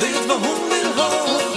There's no home in home.